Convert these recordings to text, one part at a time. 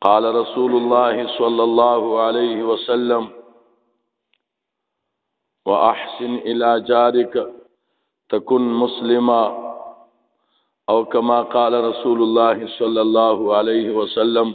قال رسول الله صلى الله عليه وسلم وأحسن إلى جارك تكن مسلما أو كما قال رسول الله صلى الله عليه وسلم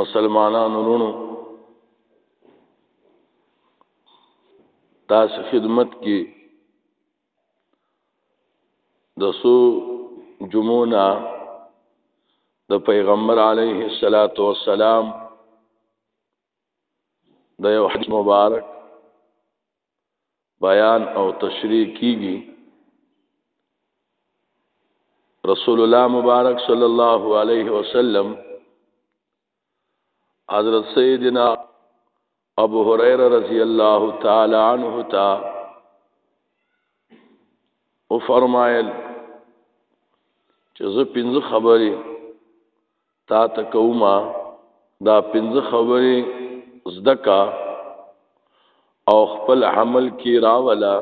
مسلمانانو رونو تاسو خدمت کې د سو جمعونه د پیغمبر علیه الصلاۃ والسلام د یو حدیث مبارک بیان او تشریح کیږي رسول الله مبارک صلی الله علیه وسلم حضرت سیدنا ابو هريره رضی الله تعالی عنه تا او فرمایل چې زه پنځه خبرې تا ته کومه دا پنځه خبرې زده کا او خپل عمل کې راولا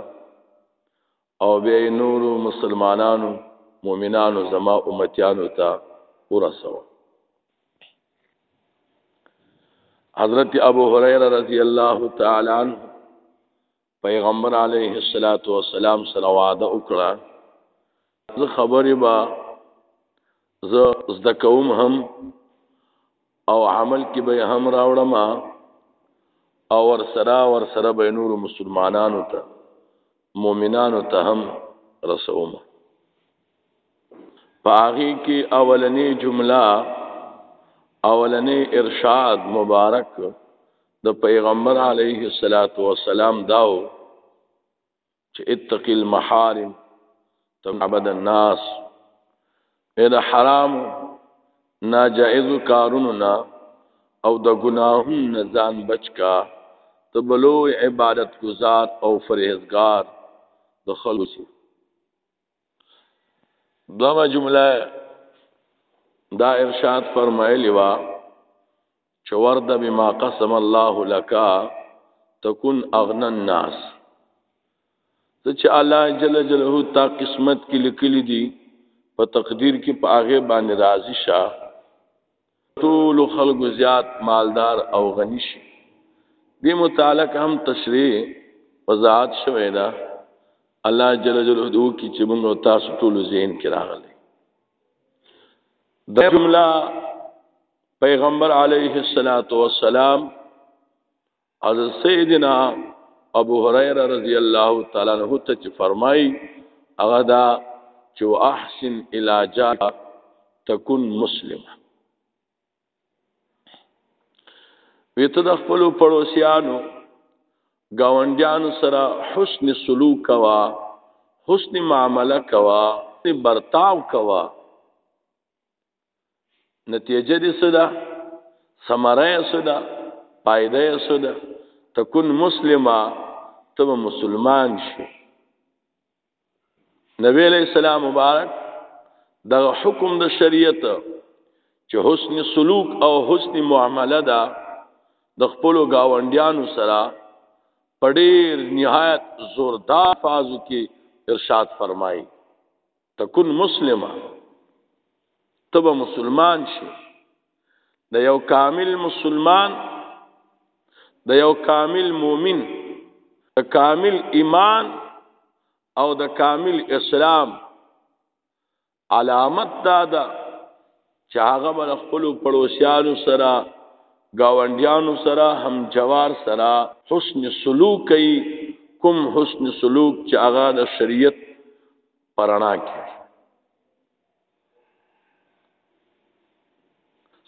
او بیا نور مسلمانانو مؤمنانو زما امتیانو ته ورسو حضرت ابو هريره رضی الله تعالی عنہ پیغمبر علیه الصلاۃ والسلام سره وعده وکړه زه خبرې با زه زده کوم هم او عمل کې به هم راوړم او ور سره ور سره به نور مسلمانانو ته مؤمنانو ته هم رسوم پاغي کې اولنې جمله اولنې ارشاد مبارک د پیغمبر علیه الصلاۃ والسلام داو چې اتق المحارم تبعد الناس اې د حرام ناجائز کارونو نه او د ګناهونو نه ځان بچکا تبلو عبادت گزار او فرهزگار د خلوصي دوما جمله دا ارشاد فرمایلی وا چې ورده بما قسم الله لك تكون اغنى الناس ته چې الله جل جلاله تا قسمت کې لیکلي دي په تقدیر کې په هغه باندې راضي شه ټولو خلکو زیات مالدار او غنی شي دې متعلق هم تشریح وضاحت شوې ده الله جل جلاله دې وکړي چې موږ تاسو ټولو ذهن کې راغلي د جمله پیغمبر علیه الصلاۃ والسلام حضرت سیدنا ابو هريره رضی الله تعالی عنہ ته چې فرمایي هغه دا چې احسن الى جار تكون مسلم ویته د خپل پړوسیانو گاونډیانو سره حسن سلوک کوا حسن معامله کوا برتاو کوا نتیجه دې څه ده ثمره یې څه ده پایده یې څه ده تکون مسلمه ته مسلمان شي نبی علیہ السلام مبارک دا حکم د شریعت چې حسن سلوک او حسن معامله ده د خپل گاونډیانو سره پډیر نهایت زوردار فاز کې ارشاد فرمایي تكون مسلمه تبا مسلمان شي د یو کامل مسلمان د یو کامل مؤمن د کامل ایمان او د کامل اسلام علامت دا ده چې هغه بل خپل پړوسیانو سره گاونډیانو سره هم جوار سره حسن سلوک کوي کوم حسن سلوک چې هغه د شریعت په رڼا کې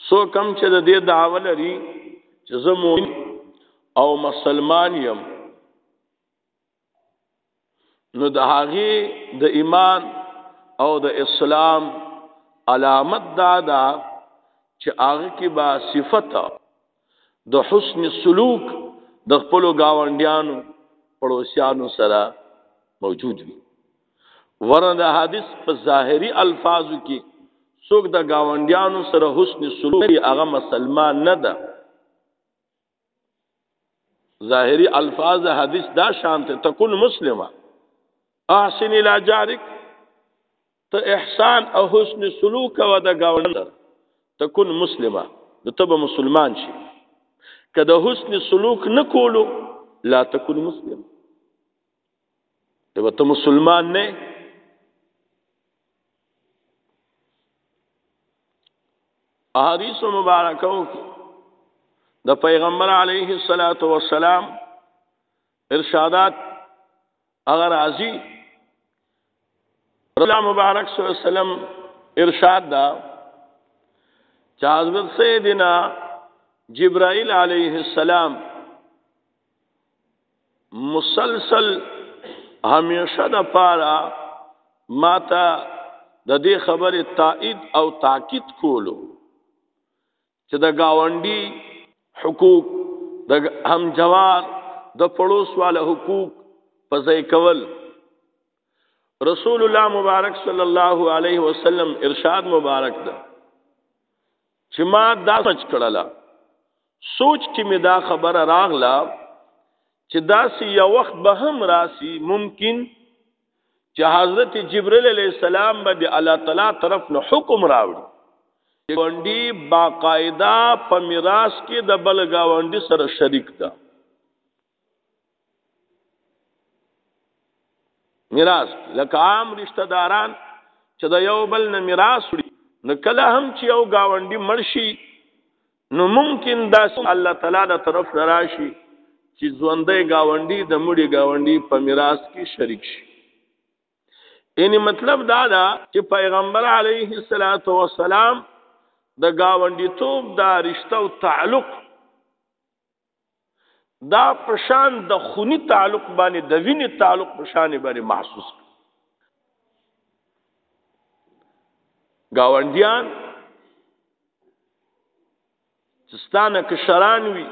سو کم چې د دې دعوه لري چې زه مؤمن او مسلمان یم نو د هغه د ایمان او د اسلام علامت دا ده چې هغه کې با صفته د حسن سلوک د خپل گاونډیانو پړوسیانو سره موجود وي ورنه د حدیث په ظاهري الفاظو کې څوک د گاونډیانو سره حسن سلوک کوي هغه مسلمان نه ده ظاهري الفاظ حدیث دا شانته تكون مسلمه احسن الى جارك ته احسان او حسن سلوک او د گاوند ته کن مسلمه نو ته به مسلمان شي که د حسن سلوک نه کولو لا تکون مسلم ته ته مسلمان نه احادیث مبارکو د پیغمبر علیه الصلاۃ والسلام ارشادات اگر ازي الله مبارک صلی الله علیه وسلم ارشاد دا چې حضرت سیدنا جبرائیل علیه السلام مسلسل همیشه د پاره ماته د دې خبرې تایید او تاکید کولو چې د گاونډي حقوق د همجوار د پړوس والا حقوق په ځای کول رسول الله مبارک صلی الله علیه وسلم ارشاد مبارک ده چې ما دا سوچ کړلا سوچ کې مې دا خبره راغله چې داسې یو وخت به هم راسي ممکن چې حضرت جبرئیل علیه السلام به د الله تعالی طرف نه حکم راوړي ګاونډي باقاعده په میراث کې د بل ګاونډي سره شریک ده میراث لکه عام رشتہ داران چې د یو بل نه میراث وړي نو کله هم چې یو گاونډي مرشي نو ممکن دا الله تعالی د طرف نه راشي چې ژوندې گاونډي د مړي گاونډي په میراث کې شریک شي یعنی مطلب دا دا چې پیغمبر علیه الصلاۃ والسلام د گاونډیتوب دا رشتہ او تعلق دا پشان د خونی تعلق باندې د وینې تعلق پشان باندې محسوس گاونډیان ستانه کشران وي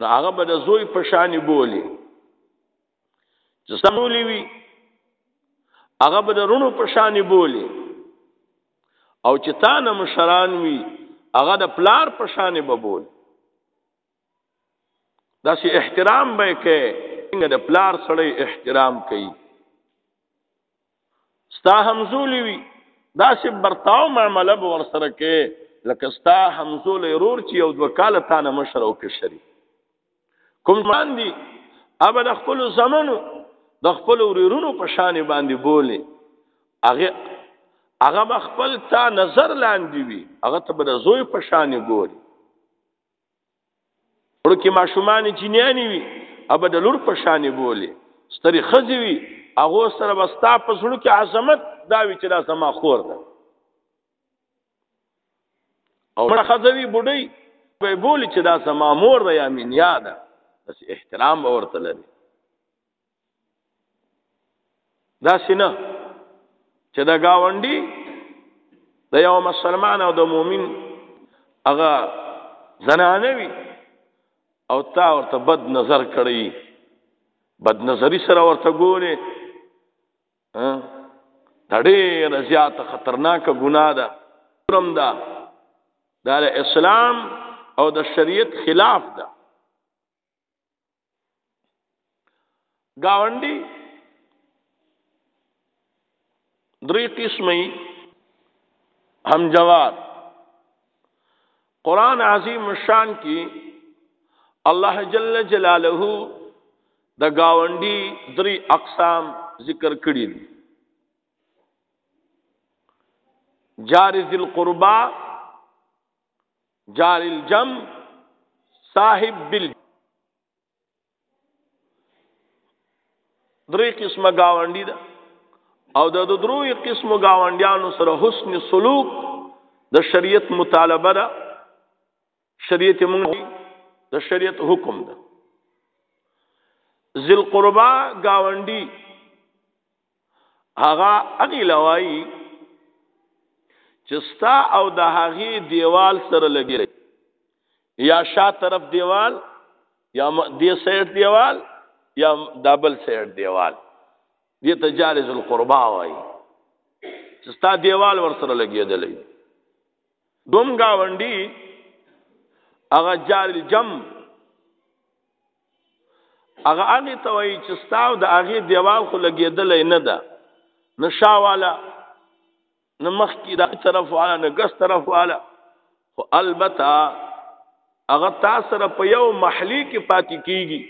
نو هغه به د زوی پشان بولی چې سمولي وي هغه به د رونو په شان بولی او چې تا نه مشران وي هغه د پلار په شان به بول دا سي احترام به کې څنګه د پلار سره احترام کوي ستا همزولی وي داسې برتاو معامله به ورسره کې لکه ستا همزول رور چې یو دوه کاله تا نه مشر او کشري کوم باندې اوبه د خپل زمنو د خپل ورورونو په شان باندې بولي هغه هغه خپل تا نظر لاندې وي هغه ته به زوی په شان ګوري ورو کې ماشومان جنیانی وي اب د لور په شان بوله ستري خزي وي هغه سره وستا په سړو کې عظمت دا وی چې دا سما خور ده او مړه خزوي بډي په بوله چې دا سما مور ده یا مين یاده بس احترام ورته لري دا سینه چې دا گاونډي د یو مسلمان او د مؤمن هغه زنانه وي او تا ورته بد نظر کړی بد نظری سره ورته ګوري دا ډېر زیاته خطرناکه ګناه ده حرم ده دا اسلام او د شریعت خلاف ده گاونډي درې قسمي هم جواب قران عظیم شان کې الله جل جلاله د گاونډي درې اقسام ذکر کړی دي جار ذل قربا جار الجم صاحب بل درې قسمه گاونډي ده او د دروي قسمه گاونډیانو سره حسن سلوک د شریعت مطالبه ده شریعت مونږ د شریعت حکم ده ذل قربا گاونډي هغه هغه لوایي چې ستا او د هغه دیوال سره لګي یا شا طرف دیوال یا دې سایډ دیوال یا دابل سایډ دیوال دې ته جالز القربا وایي چې ستا دیوال ور سره لګېدلې دوم گاونډي هغه جال جم هغه هغه ته وایي چې ستاو د هغه دیوال خو لګېدلې نه ده نه شاواله نه مخ کې د طرف والا نه ګس طرف والا خو البته هغه تاسو سره په یو محلي کې پاتې کیږي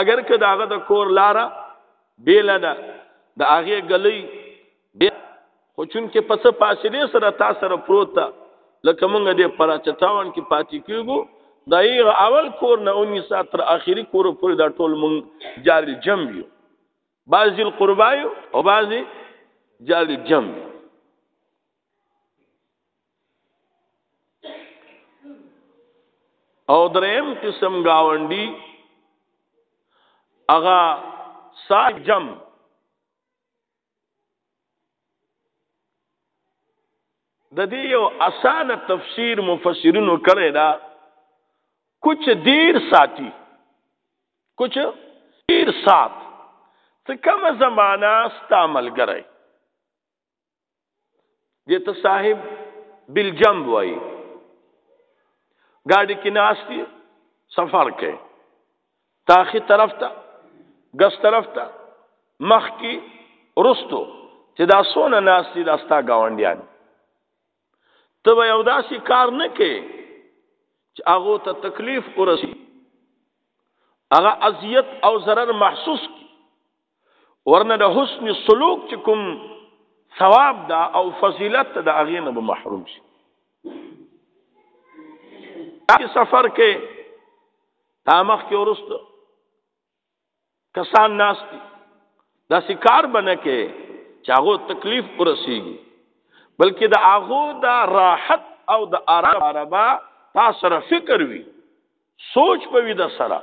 اگر که داغه د کور لاره بیل ده د هغه غلې دی خو چون کې پس فاصله سره تاسو سره پروت ده لکه مونږ دې پراچتاون کې پاتې کیږو دا یې اول کور نه اونې سات تر اخیری کور پورې دا ټول مونږ جار جم یو بعضی القربای او بعضی جار جم او دریم قسم گاونډي اغا صاحب جم د دې یو اسانه تفسیر مفسرینو کړی دا کچ دیر ساتي کچ دیر سات څه کومه زمانہ ستعمل ګرای دې ته صاحب بالجنب وایي ګاډي کې ناشتي سفر کوي تاخي طرف ته ګس طرف ته مخ کې رستو چې دا سونه ناشتي دا ستا گاونډیان ته یو داسې کار نه کوي چې هغه ته تکلیف ورسي هغه اذیت او ضرر محسوس کی ورنه د حسن سلوک چې کوم ثواب دا او فضیلت د هغې نه به محروم شي دې سفر کې تا مخ کې ورسته کسان ناس دي دا سکار بنه کې چې هغه تکلیف ورسیږي بلکې د هغه د راحت او د آرام عربا تا سره فکر وي سوچ په ویده سره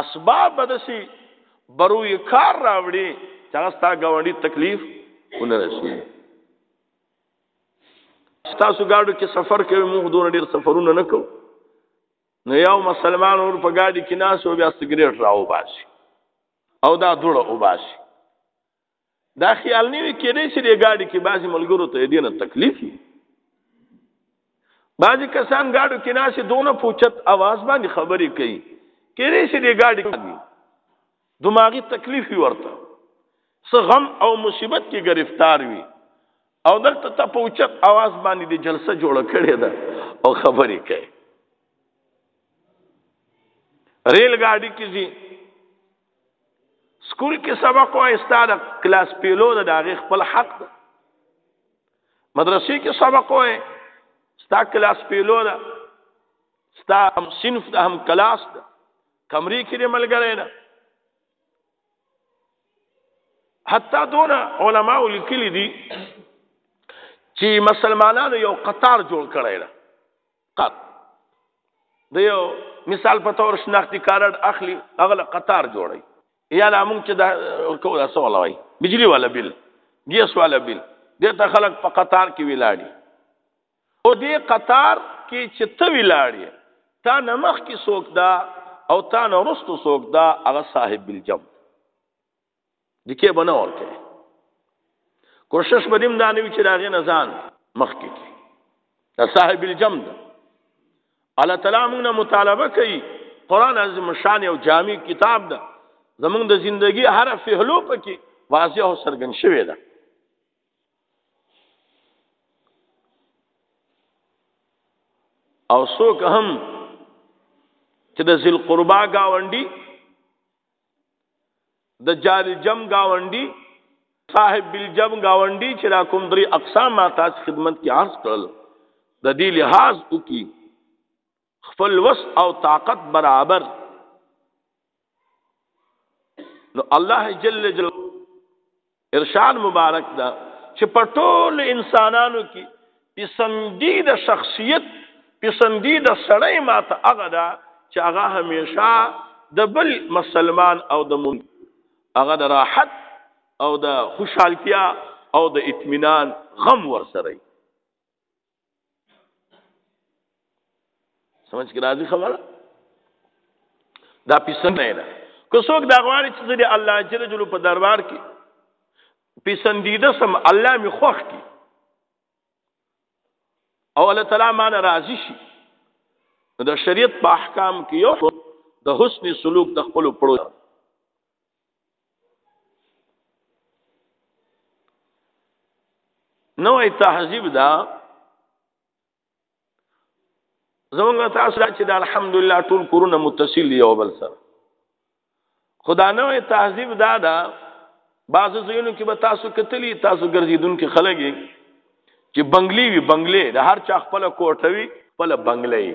اسباب به داسې بروی کار راوړي چې هغه ستا ګاونډي تکلیف ونه رسوي تاسو ګاډو کې سفر کوي موږ دونه ډیر سفرونه نه کوو نو یو مسلمان ور په ګاډي کې ناس او بیا سګریټ راو باسي او دا دوړه او باسي دا خیال نه وي کېدای چې د ګاډي کې بعضې ملګرو ته دې نه تکلیف وي بعضې کسان ګاډو کې ناسې دونه پوچت اواز باندې خبرې کوي کېدای چې د ګاډي کې دماغي تکلیف وي ورته څه غم او مصیبت کې گرفتار وي او دلته ته په اوچت اواز باندې د جلسه جوړه کړې ده او خبرې کوي ریل ګاډي کې ځي سکول کې سبق او استاد کلاس پیلو د هغه خپل حق ده مدرسې کې سبق او ستا کلاس پیلو ده ستا هم صنف ده هم کلاس ده کمرې کې دې ملګری ده حتی دون علماء لیکلي دي چې مسلمانانو یو قطار جوړ کړی ده قط د یو مثال په تور شناختی کارت اخلي هغه له قطار جوړي یا لا مونږ چې دا کو دا سوال وای بجلی والا بل ګیس والا بل د ته خلک په قطار کې ویلاړي او دې قطار کې چې ته ویلاړي تا نمخ کې سوک دا او تا نرستو سوک دا هغه صاحب بالجم د کې بنه ورکه کوشش بدیم دا نه وی چې راغې نه ځان مخ کې کی دا صاحب الجمد الله تعالی موږ نه مطالبه کوي قران عظیم شان او جامع کتاب ده زمونږ د زندگی هر فهلو پکې واضح او سرګن شوی ده او څوک هم چې د ذل قربا گاونډي د جار جم گاونډي صاحب بالجم گاونډي چې را کوم درې اقسام ما تاسو خدمت کې عرض کړل د دې لحاظ وکي خپل وس او طاقت برابر نو الله جل جلاله ارشاد مبارک دا چې په ټول انسانانو کې پسندیده شخصیت پسندیده سړی ماته هغه دا چې هغه همیشه د بل مسلمان او د مون هغه د راحت او د خوشحالتیا او د اطمینان غم ورسره سمجھ کې راځي خبره دا پیسه نه ده که څوک دا غواړي چې د الله جل جلاله په دربار کې پسندیده سم الله می خوښ کی او الله تعالی ما راضی شي د شریعت په احکام کې یو د حسن سلوک د خپل پړو نو ای تهذیب دا زمونږ تاسو چې د الحمدلله ټول کورونه متصل دی او بل سره خدا نو ای تهذیب دا دا بعض زینو کې به تاسو کتلی تاسو ګرځیدون کې خلګي چې بنگلی وی بنگلې د هر چا خپل کوټوي خپل بنگلې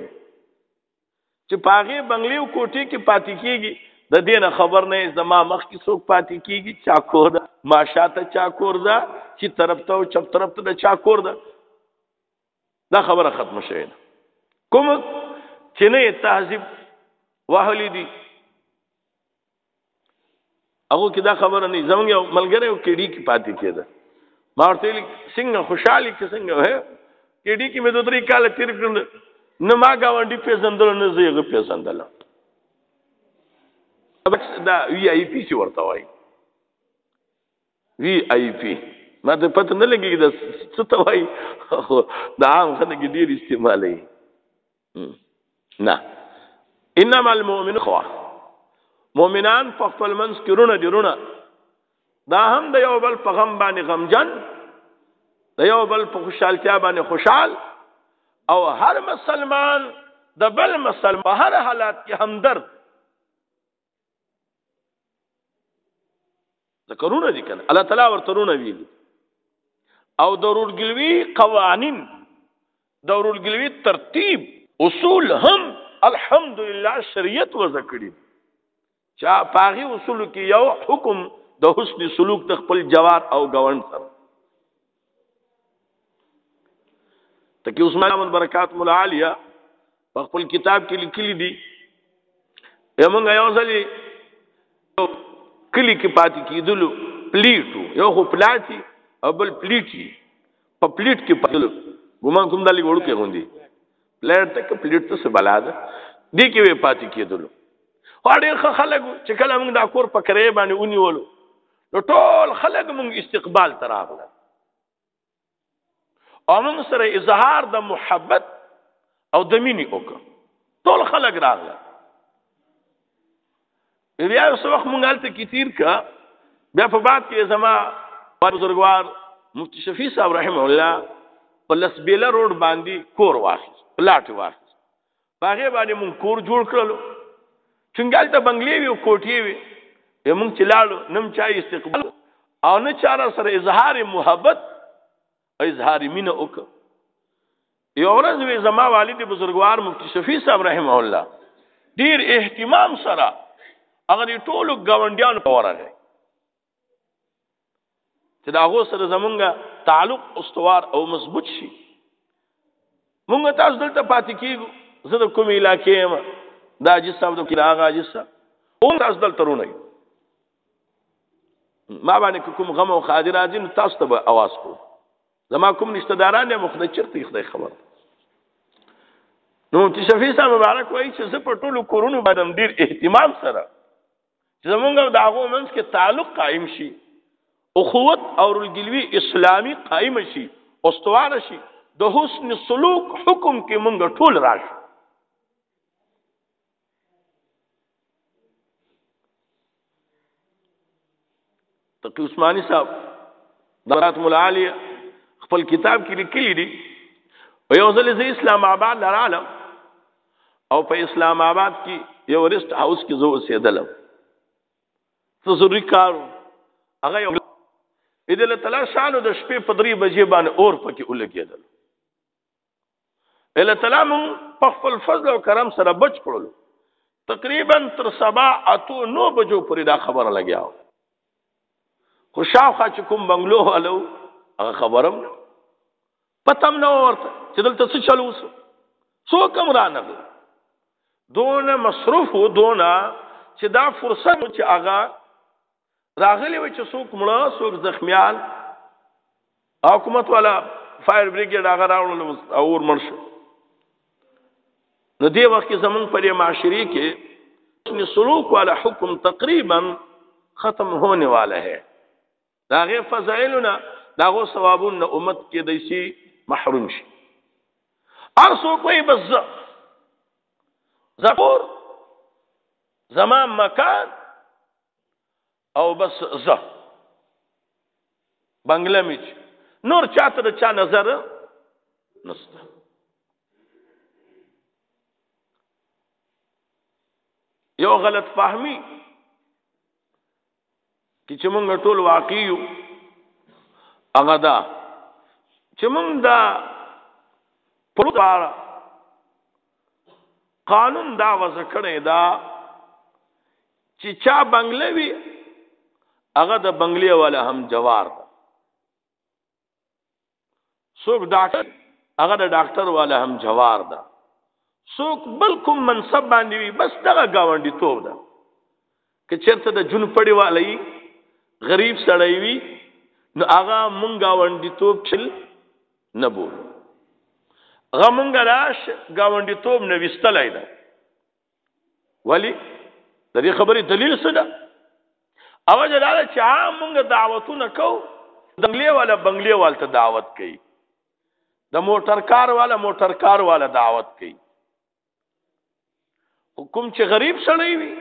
چې پاغه بنگلې او کوټې کې پاتې کیږي د دینه خبر نه زما مخ کې څوک پاتې کیږي چا کور ده ما شاته چا کور ده چې طرف ته او چپ طرف ته د چا کور ده دا خبره ختم شوه کوم چې نه تهذیب وهلې دي هغه کې دا خبره نه زمونږ یو ملګری او کېډی کې پاتې کېده ما ورته ویل څنګه خوشحالي کې څنګه وې کېډی کې مې دوه درې کال تیر کړل نه ما گاونډي پیژندل نه زه یې پیژندل دا وی آی پی چې ورته وایي وی آی پی ما ته پته نه لګي دا څه ته وایي دا عام خلک ډیر استعمالوي نه انما المؤمن خوا مؤمنان په خپل منځ کې رونه دي رونه دا هم د یو بل په غم باندې غمجن د یو بل په خوشحالتیا باندې خوشحال او هر مسلمان د بل مسلمان په هر حالت کې همدرد ذکرونه دي کنه الله تعالی ورته رونه ویلي او ضرور ګلوي قوانين ضرور ګلوي ترتیب اصول هم الحمدلله شریعت وذکرې چا پاغي اصول کې یو حکم د حسن سلوک د خپل جوار او گاوند سره تکي عثمان احمد برکات مولا عالیه په خپل کتاب کې لیکلي دي یمنګ یو ځلې کلی کې پاتې کیدلو پلیټو یو خو پلاټي او بل پلیټي په پلیټ کې پاتلو ګومان کوم دلی وړو کې غوندي پلیټ تک پلیټ ته څه بلا ده دې کې وې پاتې کیدلو هډې خلک چې کله موږ دا کور پکرې باندې ونیولو نو ټول خلک مونږ استقبال ته راغله او مونږ سره اظهار د محبت او د مینې وکړ ټول خلک راغله بیا اوس وخت مونږ هلته کې تیر کا بیا په بعد کې زما بزرګوار مفتی شفیع صاحب رحم الله په لسبیله روډ باندې کور واخیست پلاټ واخیست باغې باندې مونږ کور جوړ کړلو څنګه ته بنگلې وی او کوټې وی مونږ چې لاړو نم چا استقبال او نه چاره سره اظهار محبت اظهار مینه وک یو ورځ وی زما والد بزرګوار مفتی شفیع صاحب رحمه الله ډیر اهتمام سره هغه ټولو گاونډیانو ته ورغی چې دا غو سره زمونږه تعلق استوار او مضبوط شي مونږ تاسو دلته پاتې کیږو زه د کوم علاقې یم دا جس صاحب د کله هغه جس او تاسو دلته رونه ما باندې کوم غم او خادر راځي نو تاسو ته به आवाज کو زما کوم رشتہ داران یې مخ نه چرته خدای خبر نو چې شفیع صاحب مبارک وایي چې زه په ټولو کورونو باندې ډیر اهتمام سره چې زمونږ د هغه منځ کې تعلق قائم شي اخوت او رلګلوي اسلامي قائم شي استوار شي د حسن سلوک حکم کې مونږ ټول راشو تقی عثماني صاحب درات ملعالی خپل کتاب کې لیکلي دي په یو ځل زه اسلام آباد لرالم او په اسلام آباد کې یو رست هاوس کې زه اوسېدلم څه ضروري کار هغه یو دې له تلاشانو د شپې په درې بجې باندې اور پکې ولګېدل الله تعالی مون په خپل فضل او کرم سره بچ کړل تقریبا تر سبا اتو نو بجو پرې دا خبره لګیا خو شاوخه چې کوم بنگلو هلو هغه خبرم پتم نو ورته چې دلته څه چلو وسو څو کم را نه دون مصروف دون چې دا فرصت چې هغه راغلی و چې څوک مړه څوک زخمیان حکومت والا فایر بریګیډ هغه راوړل او ور مړ شو نو دې وخت کې زمونږ په دې معاشري کې حسن سلوک والا حکم تقریبا ختم ہونے والا ہے دا غیر فضائلنا دا غو ثوابون نه امت کې دیسی محروم شي ارسو کوئی بس زفور زمان مکان او بس زه بنگله میچ نور چاته د چا نظر نسته یو غلط فهمی کی چې موږ ټول واقعي یو هغه دا چې موږ دا پروت قانون دا وځه کړی دا چې چا بنگله وی هغه د بنگلې والا هم جوار ده څوک ډاکټر هغه د ډاکټر والا هم جوار ده څوک بل کوم منصب باندې وي بس دغه گاونډي توب ده که چېرته د جون پړی والی غریب سړی وي نو هغه مونږ گاونډیتوب چل نه بولو هغه مونږ راش گاونډیتوب نه وستلای نه ولی د دې خبرې دلیل څه ده او جلاله چې عام مونږ دعوتونه کو دنګلې والا بنگلې والته دعوت کوي د موټر کار والا موټر کار والا دعوت کوي حکم چې غریب سړی وي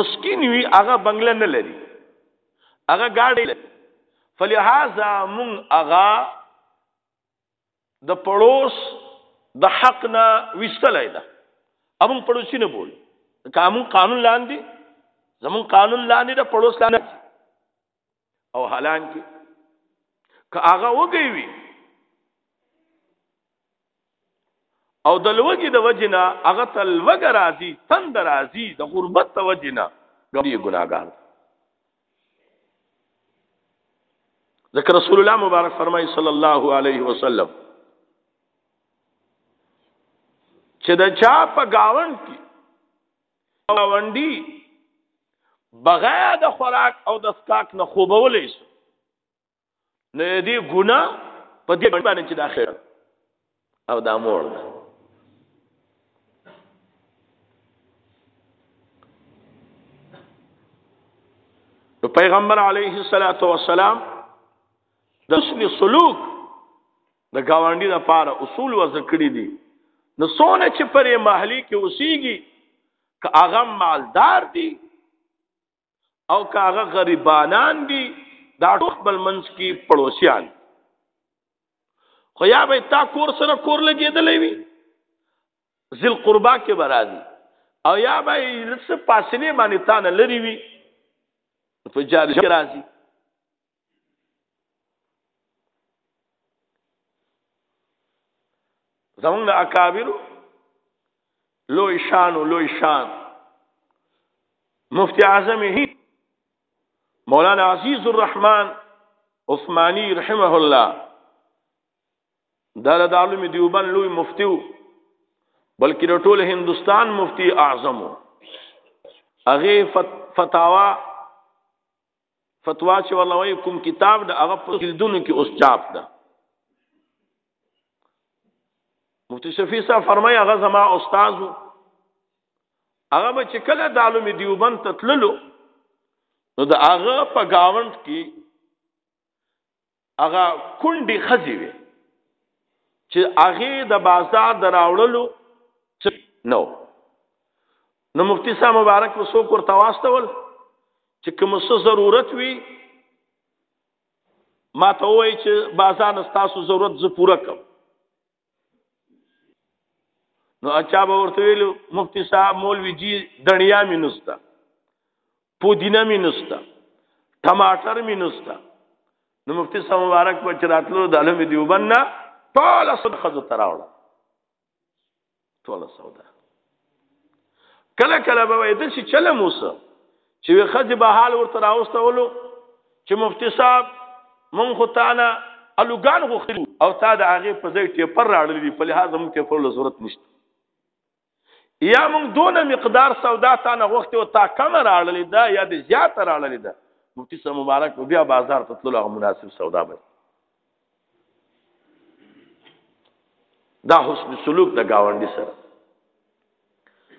مسکین وي هغه بنگله نه لري هغه گاډي لري فلهذا مون هغه د پړوس د حق نه وستلای دا امون پړوسی نه بول قانون قانون لاندې زمون قانون لاندې د پړوس لاندې او حالان کې که هغه وګي وي او د لوګي د وجنه هغه تل وګ راځي تند راځي د غربت د وجنه ګړي ګناګار ذکر رسول الله مبارک فرمایي صلی الله علیه وسلم چې د چا په گاون کې ونډي بغیر د خوراک او د سکاک نه خوبولې شو نو دې ګنا په دې باندې چې داخله او دا مور ده نو پیغمبر علیه الصلاۃ والسلام د حسن سلوک د گاونډي د پاره اصول وضع کړی دي نو سونه چې پرې محلي کې اوسېږي که هغه مالدار دي او که هغه غریبانان دي دا ټول بل منځ کې پړوسیان خو یا به تا کور سره کور لګېدلې وي ذل قربا کې برازي او یا به لڅ پاسلې باندې تا نه لري وي په جار کې راځي زمونږ د اکابر لوی شان او لوی شان مفتی اعظم هی مولانا عزیز الرحمن عثماني رحمه الله دا د عالم دیوبند لوی مفتی وو بلکې د ټول هندستان مفتی اعظم وو هغه فتاوا فتوا چې والله وای کوم کتاب د هغه په جلدونو کې اوس چاپ ده مفتی شفیع صاحب فرمای هغه زما استاد هغه به چې کله د عالم دیوبند ته تللو نو د هغه په گاوند کې هغه کونډي خزي وي چې هغه د بازار دراوړلو نو نو مفتی صاحب مبارک وسو کور تواستول چې کوم څه ضرورت وي ما ته وای چې بازار نستاسو ضرورت زه پوره کوم نو اچا به ورته ویلو مفتی صاحب مولوی جی دنیا می نستا پودینه می نستا ټماټر می نستا نو مفتی صاحب مبارک په چراتلو د علم دیوبند نه ټول صدقه تراوړه ټول سودا کله کله به وای د څه چل موسی چې وی خځه به حال ورته راوستولو چې مفتی صاحب مونږ خو تعالی الوګان غوخرو او تا د هغه په ځای ټیپر راړل دي په لحاظ مونږ ته فرله ضرورت نشته یا مونږ دونه مقدار سودا تا نه وخت او تا کم راړل دا یا د زیات راړل دا مفتی صاحب مبارک بیا بازار ته تلل هغه مناسب سودا به دا حسن سلوک د گاونډي سره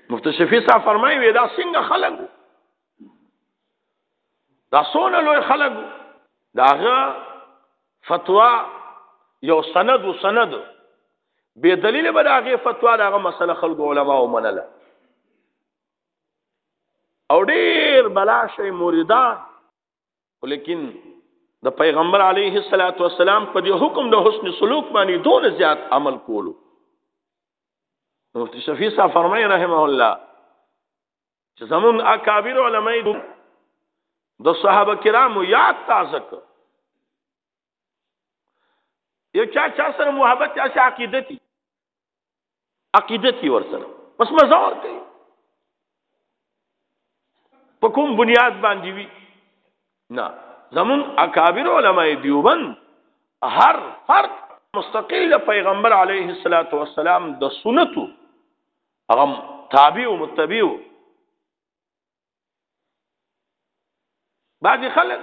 مفتی شفیع صاحب فرمایي وی دا څنګه خلق دا سونه لوی خلق داغه فتوا یو سند و سند به دلیل به داغه فتوا داغه مسله خلق علما او منله او ډیر بلا شي مریدان ولیکن د پیغمبر علیه الصلاۃ والسلام په دې حکم د حسن سلوک باندې دون زیات عمل کولو مفتی شفیع صاحب فرمایي رحمه الله چې زمون اکابر علماء د صحابه کرامو یاد تازه کړ یو چا چا سره محبت یا سره عقیدتی عقیدتی ور سره بس مزه ور کوي په کوم بنیاد باندې وی نه زمون اکابر علماء دیوبند هر فرد مستقیل پیغمبر علیه الصلاۃ والسلام د سنتو هغه تابع او متبع بعضی خلک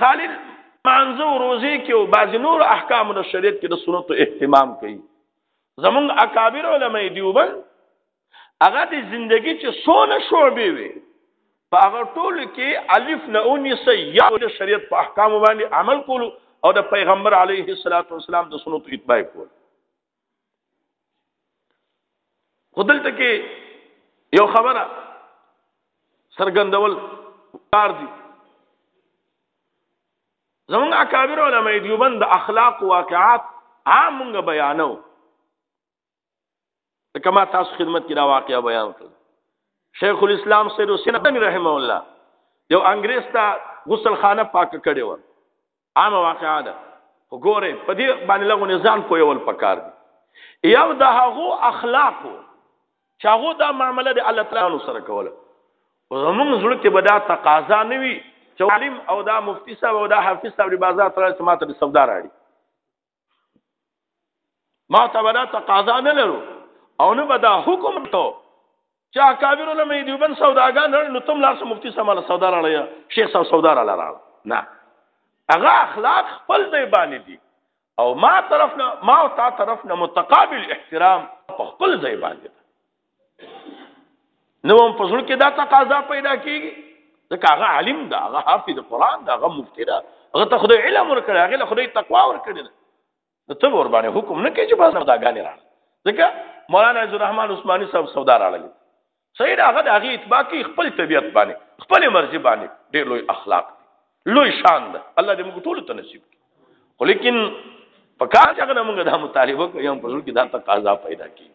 خالی مانزه او روزي کې او بعضی نور احکام د شریعت کې د سنتو اهتمام کوي زمونږ اکابر علما دیوبند هغه د زندگی چې سونه شعبې وي په هغه ټول کې الف نه اونې سي یا د شریعت په احکام باندې عمل کول او د پیغمبر علیه الصلاۃ والسلام د سنتو اتباع کول خدلته کې یو خبره سرګندول کار دي زمونږ اکابر علماء دیوبند د اخلاق واقعات عام مونږ بیانو کما تاسو خدمت کې دا واقعا بیان کړ شیخ الاسلام سید حسین رحمه الله یو انګريز ته غسل خانه پاک کړي و عامه واقعا ده خو ګوره په دې باندې لغو نزان پویول پکار دي یو د هغو اخلاقو چې هغه دا معاملې د الله تعالی سره کوله زمونږ زړه کې به دا تقاضا نه وي چې عالم او دا مفتی صاحب او دا حافظ صاحب بازار تر سماته د سودا راړي ما ته ولا تقاضا نه لرو او نه بدا حکم ته چا کابیر له مې دیوبن سوداګان لړ نو تم لاسه مفتی سماله سودا راړیا شیخ صاحب سودا را لړ نه هغه اخلاق خپل دی باندې دي او ما طرف نه ما او تا طرف نه متقابل احترام په خپل ځای باندې نو هم په زړه کې دا تقاضا پیدا کیږي ځکه هغه عالم ده هغه حافظ قرآن ده هغه مفتی ده هغه ته خدای علم ورکړي هغه له خدای تقوا ورکړي نو ته ور باندې حکم نه کوي چې باز نه داګانې راړي ځکه مولانا عز الرحمن عثماني صاحب سودا راړي صحیح ده هغه د هغه اتباع کوي خپل طبیعت باندې خپل مرزي باندې ډېر لوی اخلاق لوی شان ده الله دې موږ ټول ته نصیب کړي خو لیکن په کار څنګه موږ دا مطالبه کوي هم په ځل کې دا تقاضا پیدا کیږي